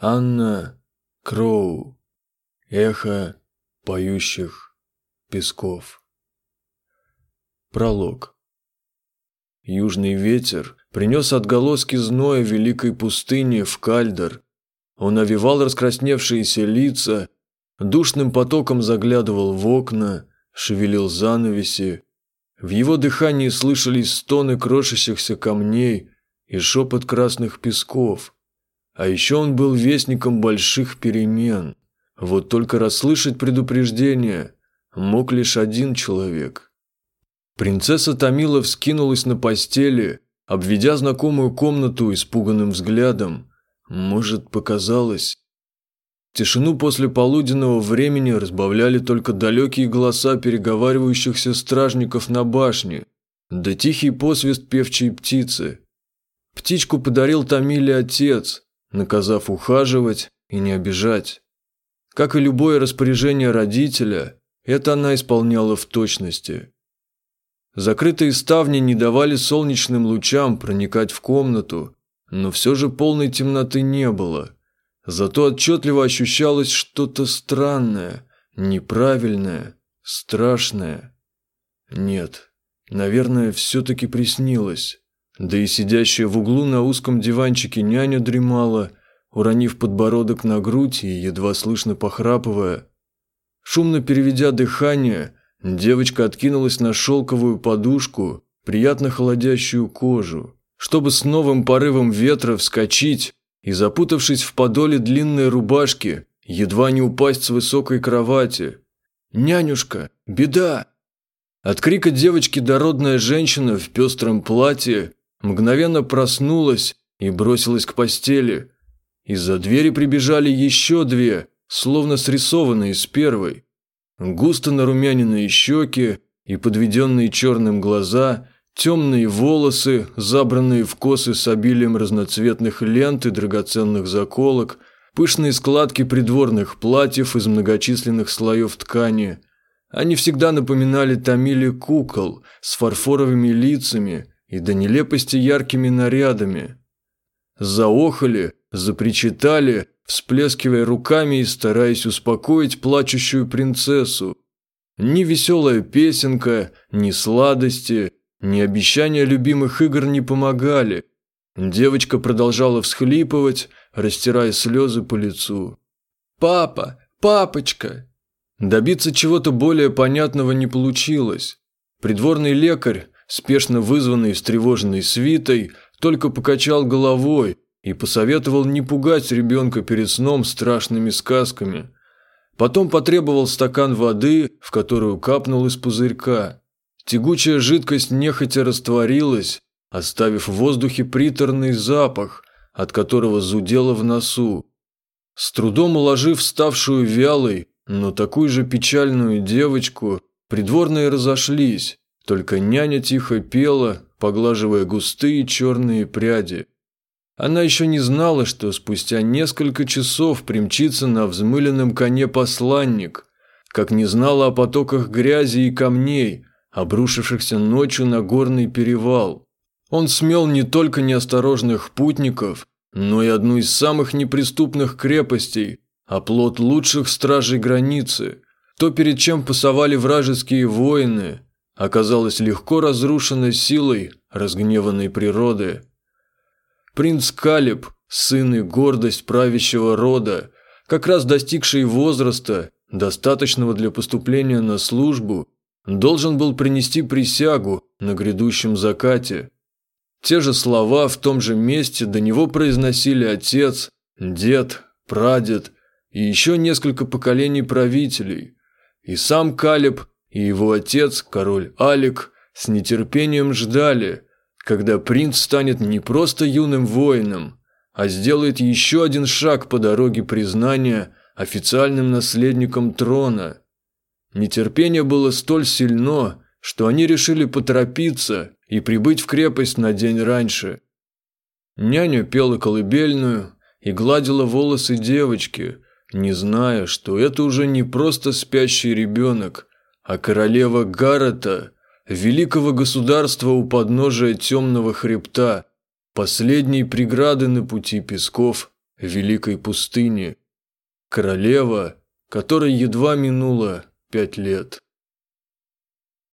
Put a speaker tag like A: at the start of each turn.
A: Анна Кроу. Эхо поющих песков. Пролог. Южный ветер принес отголоски зноя великой пустыни в Кальдер. Он овивал раскрасневшиеся лица, душным потоком заглядывал в окна, шевелил занавеси. В его дыхании слышались стоны крошащихся камней и шепот красных песков – а еще он был вестником больших перемен. Вот только расслышать предупреждение мог лишь один человек. Принцесса Томила вскинулась на постели, обведя знакомую комнату испуганным взглядом. Может, показалось. Тишину после полуденного времени разбавляли только далекие голоса переговаривающихся стражников на башне, да тихий посвист певчей птицы. Птичку подарил Томиле отец, наказав ухаживать и не обижать. Как и любое распоряжение родителя, это она исполняла в точности. Закрытые ставни не давали солнечным лучам проникать в комнату, но все же полной темноты не было. Зато отчетливо ощущалось что-то странное, неправильное, страшное. Нет, наверное, все-таки приснилось. Да и сидящая в углу на узком диванчике няня дремала, уронив подбородок на грудь и едва слышно похрапывая. Шумно переведя дыхание, девочка откинулась на шелковую подушку, приятно холодящую кожу, чтобы с новым порывом ветра вскочить и, запутавшись в подоле длинной рубашки, едва не упасть с высокой кровати. «Нянюшка, беда!» От крика девочки дородная женщина в пестром платье мгновенно проснулась и бросилась к постели. Из-за двери прибежали еще две, словно срисованные с первой. Густо нарумяненные щеки и подведенные черным глаза, темные волосы, забранные в косы с обилием разноцветных лент и драгоценных заколок, пышные складки придворных платьев из многочисленных слоев ткани. Они всегда напоминали Тамиле кукол с фарфоровыми лицами и до нелепости яркими нарядами. Заохали, запричитали, всплескивая руками и стараясь успокоить плачущую принцессу. Ни веселая песенка, ни сладости, ни обещания любимых игр не помогали. Девочка продолжала всхлипывать, растирая слезы по лицу. «Папа! Папочка!» Добиться чего-то более понятного не получилось. Придворный лекарь, спешно вызванный встревоженной свитой, только покачал головой и посоветовал не пугать ребенка перед сном страшными сказками. Потом потребовал стакан воды, в которую капнул из пузырька. Тягучая жидкость нехотя растворилась, оставив в воздухе приторный запах, от которого зудело в носу. С трудом уложив ставшую вялой, но такую же печальную девочку, придворные разошлись, только няня тихо пела, поглаживая густые черные пряди. Она еще не знала, что спустя несколько часов примчится на взмыленном коне посланник, как не знала о потоках грязи и камней, обрушившихся ночью на горный перевал. Он смел не только неосторожных путников, но и одну из самых неприступных крепостей, оплот лучших стражей границы, то, перед чем пасовали вражеские воины – оказалась легко разрушена силой разгневанной природы. Принц Калиб, сын и гордость правящего рода, как раз достигший возраста, достаточного для поступления на службу, должен был принести присягу на грядущем закате. Те же слова в том же месте до него произносили отец, дед, прадед и еще несколько поколений правителей. И сам Калиб и его отец, король Алик, с нетерпением ждали, когда принц станет не просто юным воином, а сделает еще один шаг по дороге признания официальным наследником трона. Нетерпение было столь сильно, что они решили поторопиться и прибыть в крепость на день раньше. Няня пела колыбельную и гладила волосы девочки, не зная, что это уже не просто спящий ребенок, а королева Гаррета, великого государства у подножия темного хребта, последней преграды на пути песков великой пустыни. Королева, которой едва минуло пять лет.